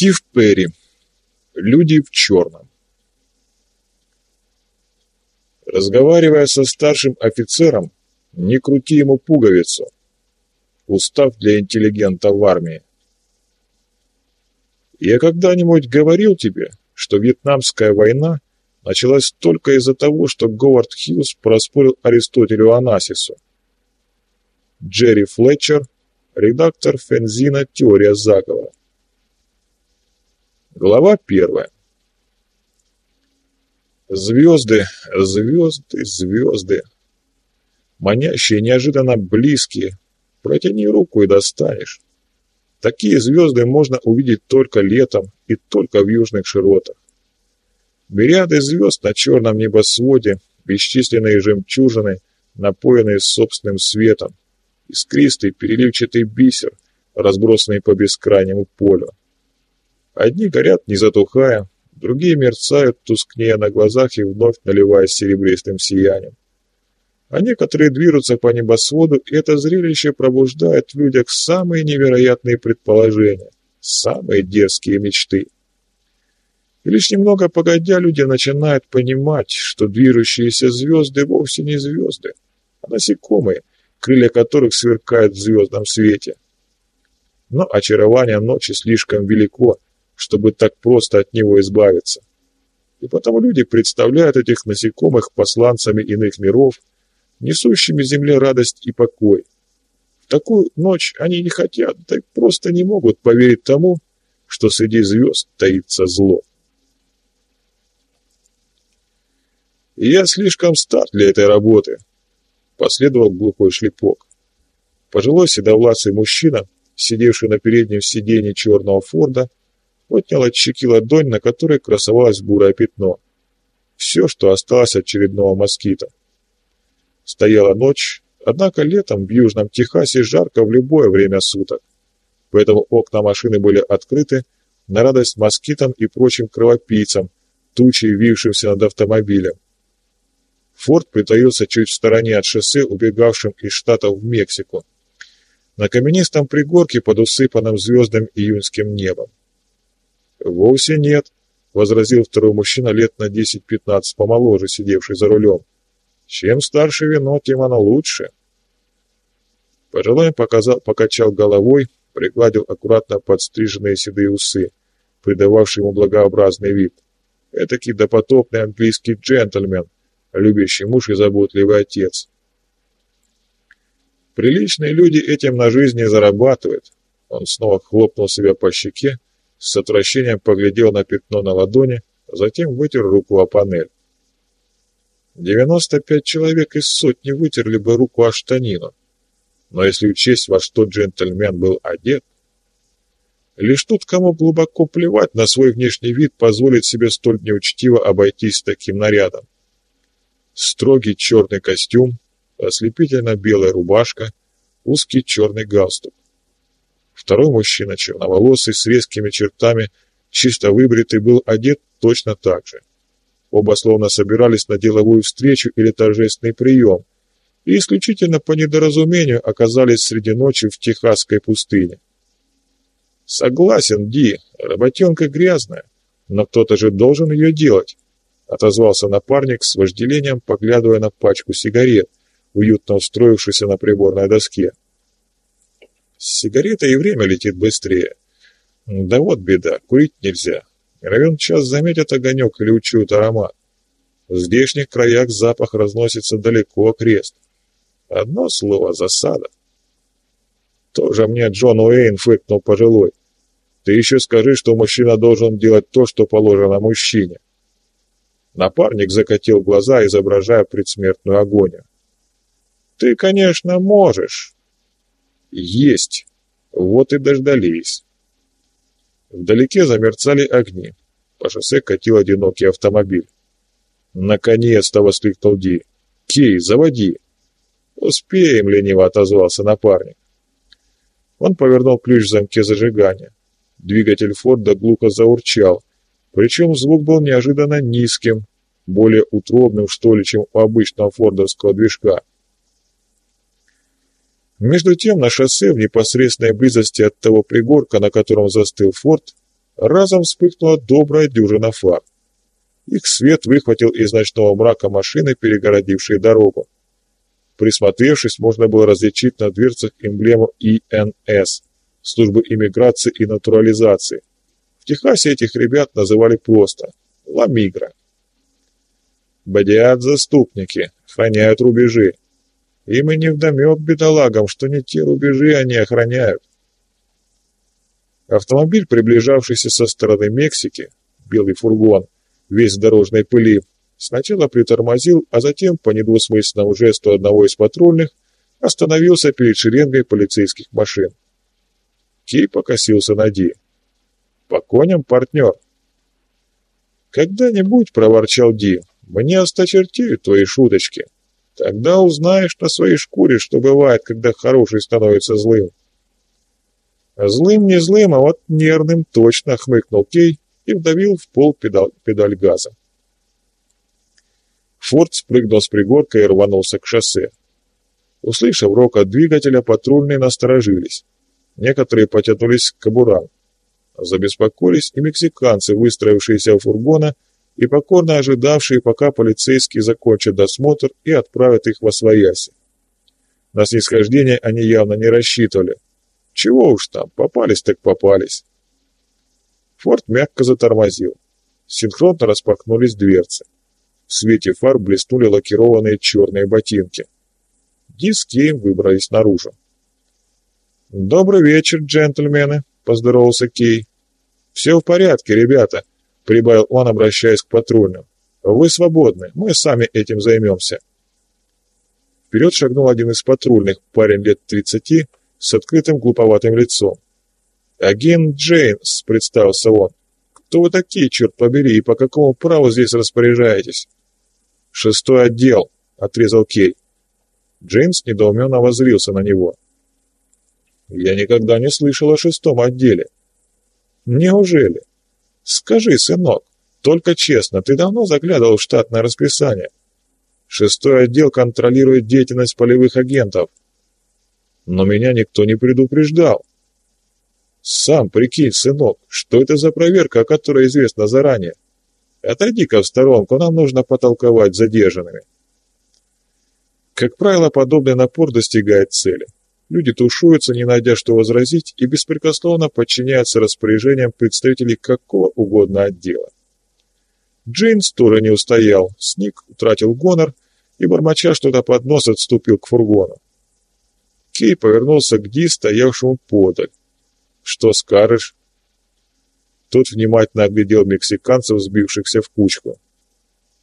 Стив Перри. Люди в черном. Разговаривая со старшим офицером, не крути ему пуговицу. Устав для интеллигента в армии. Я когда-нибудь говорил тебе, что Вьетнамская война началась только из-за того, что Говард Хьюз проспорил Аристотелю Анасису. Джерри Флетчер, редактор Фензина «Теория заговора». Глава первая. Звезды, звезды, звезды. Манящие, неожиданно близкие. Протяни руку и достанешь. Такие звезды можно увидеть только летом и только в южных широтах. Мириады звезд на черном небосводе, бесчисленные жемчужины, напоенные собственным светом, искристый переливчатый бисер, разбросанный по бескрайнему полю. Одни горят, не затухая, другие мерцают, тускнее на глазах и вновь наливаясь серебристым сиянием. А некоторые движутся по небосводу, и это зрелище пробуждает в людях самые невероятные предположения, самые дерзкие мечты. И лишь немного погодя, люди начинают понимать, что движущиеся звезды вовсе не звезды, а насекомые, крылья которых сверкают в звездном свете. Но очарование ночи слишком велико, чтобы так просто от него избавиться. И потому люди представляют этих насекомых посланцами иных миров, несущими земле радость и покой. В такую ночь они не хотят, так просто не могут поверить тому, что среди звезд таится зло. Я слишком стар для этой работы. Последовал глухой шлепок. Пожилой седовласый мужчина, сидевший на переднем сиденье черного Форда, отнял от щеки ладонь, на которой красовалось бурое пятно. Все, что осталось от очередного москита. Стояла ночь, однако летом в Южном Техасе жарко в любое время суток. Поэтому окна машины были открыты на радость москитам и прочим кровопийцам, тучей вившимся над автомобилем. Форд притаился чуть в стороне от шоссе, убегавшим из штатов в Мексику. На каменистом пригорке под усыпанным звездным июньским небом. «Вовсе нет», — возразил второй мужчина лет на 10-15 помоложе, сидевший за рулем. «Чем старше вино, тем оно лучше». Пожилой показал, покачал головой, пригладил аккуратно подстриженные седые усы, придававшие ему благообразный вид. Этакий допотопный английский джентльмен, любящий муж и заботливый отец. Приличные люди этим на жизни зарабатывают. Он снова хлопнул себя по щеке, с отвращением поглядел на пятно на ладони, затем вытер руку о панель. Девяносто пять человек из сотни вытерли бы руку о штанину. Но если учесть, во что джентльмен был одет, лишь тот, кому глубоко плевать на свой внешний вид, позволит себе столь неучтиво обойтись таким нарядом. Строгий черный костюм, ослепительно белая рубашка, узкий черный галстук. Второй мужчина, черноволосый, с резкими чертами, чисто выбритый, был одет точно так же. Оба словно собирались на деловую встречу или торжественный прием, и исключительно по недоразумению оказались среди ночи в техасской пустыне. «Согласен, Ди, работенка грязная, но кто-то же должен ее делать», отозвался напарник с вожделением, поглядывая на пачку сигарет, уютно устроившийся на приборной доске. С сигаретой и время летит быстрее. Да вот беда, курить нельзя. Равен час заметят огонек или учуют аромат. В здешних краях запах разносится далеко крест. Одно слово — засада. Тоже мне Джон Уэйн фыркнул пожилой. Ты еще скажи, что мужчина должен делать то, что положено мужчине. Напарник закатил глаза, изображая предсмертную агонию. Ты, конечно, можешь, есть. Вот и дождались. Вдалеке замерцали огни. По шоссе катил одинокий автомобиль. «Наконец-то!» — воскликнул Ди. «Кей, заводи!» «Успеем!» — лениво отозвался напарник. Он повернул ключ в замке зажигания. Двигатель Форда глухо заурчал, причем звук был неожиданно низким, более утробным, что ли, чем у обычного фордовского движка. Между тем на шоссе в непосредственной близости от того пригорка, на котором застыл форт, разом вспыхнула добрая дюжина фар. Их свет выхватил из ночного мрака машины, перегородившие дорогу. Присмотревшись, можно было различить на дверцах эмблему ИНС – службы иммиграции и натурализации. В Техасе этих ребят называли просто «Ламигра». Бодят заступники, охраняют рубежи. Им и невдомек бедолагам, что не те рубежи они охраняют. Автомобиль, приближавшийся со стороны Мексики, белый фургон, весь в дорожной пыли, сначала притормозил, а затем, по недвусмысленному жесту одного из патрульных, остановился перед шеренгой полицейских машин. Кей покосился на Ди. «По коням, партнер!» «Когда-нибудь, — проворчал Ди, — мне осточертеют твои шуточки. Тогда узнаешь на своей шкуре, что бывает, когда хороший становится злым». Злым не злым, а вот нервным точно хмыкнул Кей и вдавил в пол педаль, педаль газа. Форд спрыгнул с пригорка и рванулся к шоссе. Услышав рокот двигателя, патрульные насторожились. Некоторые потянулись к кобурам. Забеспокоились и мексиканцы, выстроившиеся у фургона и покорно ожидавшие, пока полицейские закончат досмотр и отправят их во свояси. На снисхождение они явно не рассчитывали – чего уж там, попались так попались. Форд мягко затормозил. Синхронно распахнулись дверцы. В свете фар блеснули лакированные черные ботинки. Ди Кейм выбрались наружу. «Добрый вечер, джентльмены», — поздоровался Кей. «Все в порядке, ребята», — прибавил он, обращаясь к патрульным. «Вы свободны, мы сами этим займемся». Вперед шагнул один из патрульных, парень лет тридцати, с открытым глуповатым лицом. «Агент Джеймс», — представился он. «Кто вы такие, черт побери, и по какому праву здесь распоряжаетесь?» «Шестой отдел», — отрезал Кей. Джеймс недоуменно воззрился на него. «Я никогда не слышал о шестом отделе». «Неужели? Скажи, сынок, только честно, ты давно заглядывал в штатное расписание?» «Шестой отдел контролирует деятельность полевых агентов но меня никто не предупреждал. Сам прикинь, сынок, что это за проверка, о которой известно заранее? Отойди-ка в сторонку, нам нужно потолковать задержанными. Как правило, подобный напор достигает цели. Люди тушуются, не найдя что возразить, и беспрекословно подчиняются распоряжениям представителей какого угодно отдела. Джейнс тоже не устоял, сник, утратил гонор и, бормоча что-то под нос, отступил к фургону. Кей повернулся к Ди, стоявшему подаль. «Что скажешь?» Тот внимательно оглядел мексиканцев, сбившихся в кучку.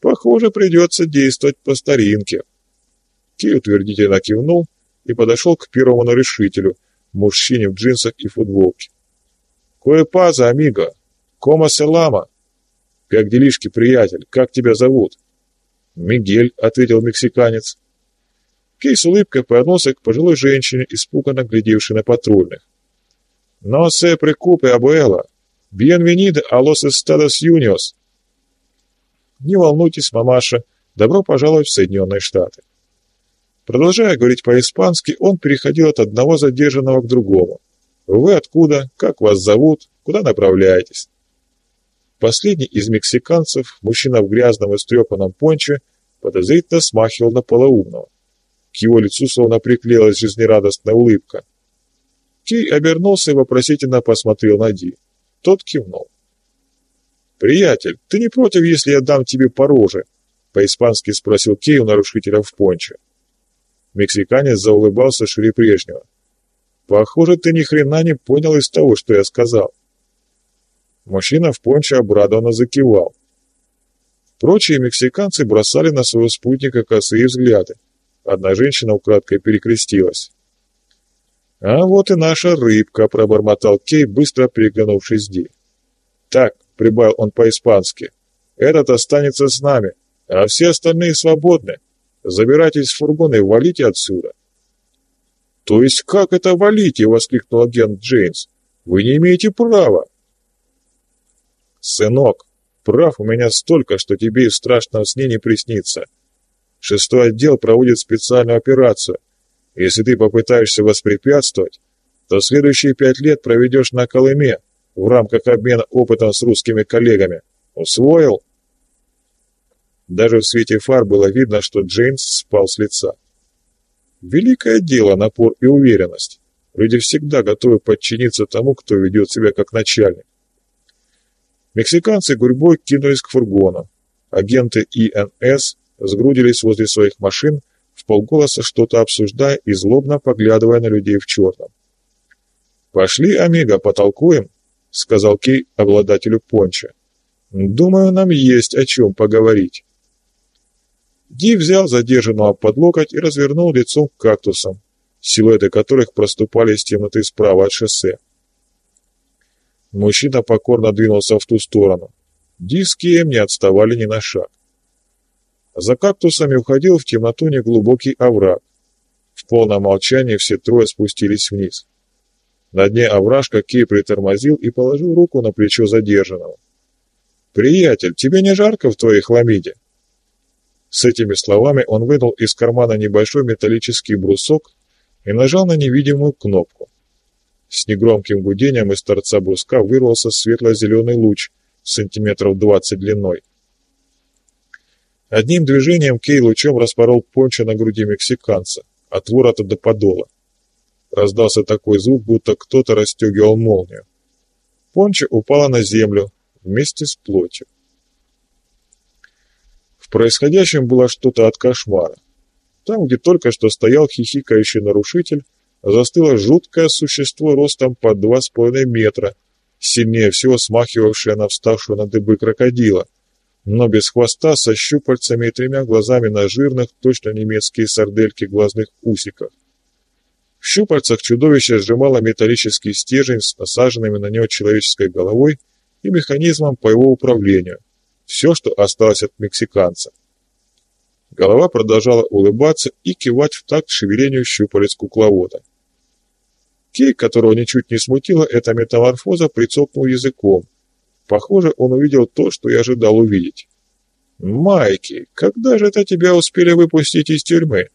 «Похоже, придется действовать по старинке». Кей утвердительно кивнул и подошел к первому решителю, мужчине в джинсах и футболке. «Кое паза, амиго! Кома селама!» «Как делишки, приятель? Как тебя зовут?» «Мигель», — ответил мексиканец. Кей с улыбкой повернулся к пожилой женщине, испуганно глядевшей на патрульных. «Но се прикупе, абуэла! Бьенвениде а лос эстадос юниос!» «Не волнуйтесь, мамаша, добро пожаловать в Соединенные Штаты!» Продолжая говорить по-испански, он переходил от одного задержанного к другому. «Вы откуда? Как вас зовут? Куда направляетесь?» Последний из мексиканцев, мужчина в грязном и стрепанном понче, подозрительно смахивал на полоумного. К его лицу словно приклеилась жизнерадостная улыбка. Кей обернулся и вопросительно посмотрел на Ди. Тот кивнул. «Приятель, ты не против, если я дам тебе по роже?» По-испански спросил Кей у нарушителя в понче. Мексиканец заулыбался шире прежнего. «Похоже, ты ни хрена не понял из того, что я сказал». Мужчина в понче обрадованно закивал. Прочие мексиканцы бросали на своего спутника косые взгляды. Одна женщина украдкой перекрестилась. «А вот и наша рыбка», — пробормотал Кей, быстро переглянувшись Ди. «Так», — прибавил он по-испански, — «этот останется с нами, а все остальные свободны. Забирайтесь в фургон и валите отсюда». «То есть как это валите?» — воскликнул агент Джеймс. «Вы не имеете права». «Сынок, прав у меня столько, что тебе и в страшном сне не приснится. Шестой отдел проводит специальную операцию. Если ты попытаешься воспрепятствовать, то следующие пять лет проведешь на Колыме, в рамках обмена опытом с русскими коллегами. Усвоил?» Даже в свете фар было видно, что Джеймс спал с лица. Великое дело напор и уверенность. Люди всегда готовы подчиниться тому, кто ведет себя как начальник. Мексиканцы гурьбой кинулись к фургону. Агенты ИНС сгрудились возле своих машин, в полголоса что-то обсуждая и злобно поглядывая на людей в черном. «Пошли, Омега, потолкуем», — сказал Кей обладателю понча. «Думаю, нам есть о чем поговорить». Ди взял задержанного под локоть и развернул лицом к кактусам, силуэты которых проступали из темноты справа от шоссе. Мужчина покорно двинулся в ту сторону. Ди с Кием не отставали ни на шаг. За кактусами уходил в темноту неглубокий овраг. В полном молчании все трое спустились вниз. На дне овражка Кей притормозил и положил руку на плечо задержанного. «Приятель, тебе не жарко в твоей хламиде?» С этими словами он вынул из кармана небольшой металлический брусок и нажал на невидимую кнопку. С негромким гудением из торца бруска вырвался светло-зеленый луч, сантиметров двадцать длиной. Одним движением Кей лучом распорол пончо на груди мексиканца, от ворота до подола. Раздался такой звук, будто кто-то расстегивал молнию. Пончо упала на землю вместе с плотью. В происходящем было что-то от кошмара. Там, где только что стоял хихикающий нарушитель, застыло жуткое существо ростом под два с половиной метра, сильнее всего смахивавшее на вставшую на дыбы крокодила, но без хвоста, со щупальцами и тремя глазами на жирных, точно немецкие сардельки глазных усиках. В щупальцах чудовище сжимало металлический стержень с насаженными на него человеческой головой и механизмом по его управлению. Все, что осталось от мексиканца. Голова продолжала улыбаться и кивать в такт шевелению щупалец кукловода. Кей, которого ничуть не смутила эта метаморфоза, прицокнул языком. Похоже, он увидел то, что я ожидал увидеть. «Майки, когда же это тебя успели выпустить из тюрьмы?»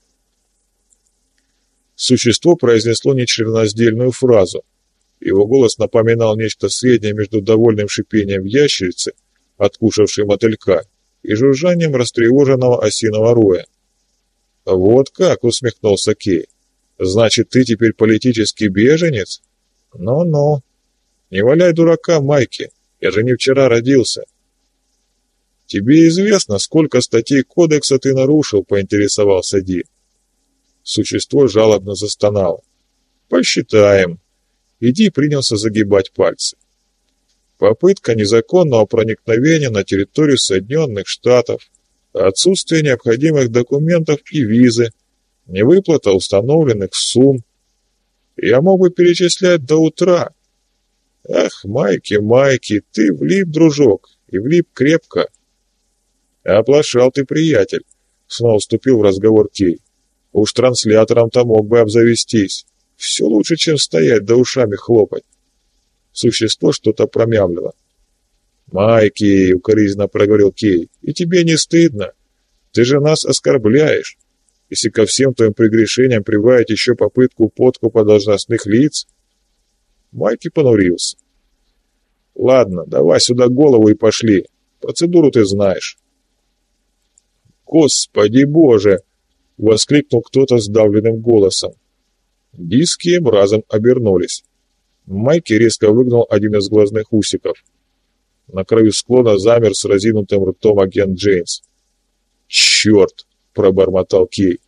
Существо произнесло нечленораздельную фразу. Его голос напоминал нечто среднее между довольным шипением ящерицы, откушавшей мотылька, и жужжанием растревоженного осиного роя. «Вот как!» — усмехнулся Кей. Значит, ты теперь политический беженец? Ну-ну. Не валяй дурака, Майки. Я же не вчера родился. Тебе известно, сколько статей кодекса ты нарушил, поинтересовался Ди. Существо жалобно застонало. Посчитаем. Иди принялся загибать пальцы. Попытка незаконного проникновения на территорию Соединенных Штатов, отсутствие необходимых документов и визы – невыплата установленных сумм. Я мог бы перечислять до утра. Ах, Майки, Майки, ты влип, дружок, и влип крепко. Оплошал ты, приятель, снова вступил в разговор Кей. Уж транслятором-то мог бы обзавестись. Все лучше, чем стоять да ушами хлопать. Существо что-то промямлило. «Майки!» — укоризненно проговорил Кей. «И тебе не стыдно? Ты же нас оскорбляешь если ко всем твоим прегрешениям прибавить еще попытку подкупа должностных лиц...» Майки понурился. «Ладно, давай сюда голову и пошли. Процедуру ты знаешь». «Господи боже!» — воскликнул кто-то сдавленным голосом. Диски разом обернулись. Майки резко выгнал один из глазных усиков. На краю склона замер с разинутым ртом агент Джеймс. «Черт!» — пробормотал Кей.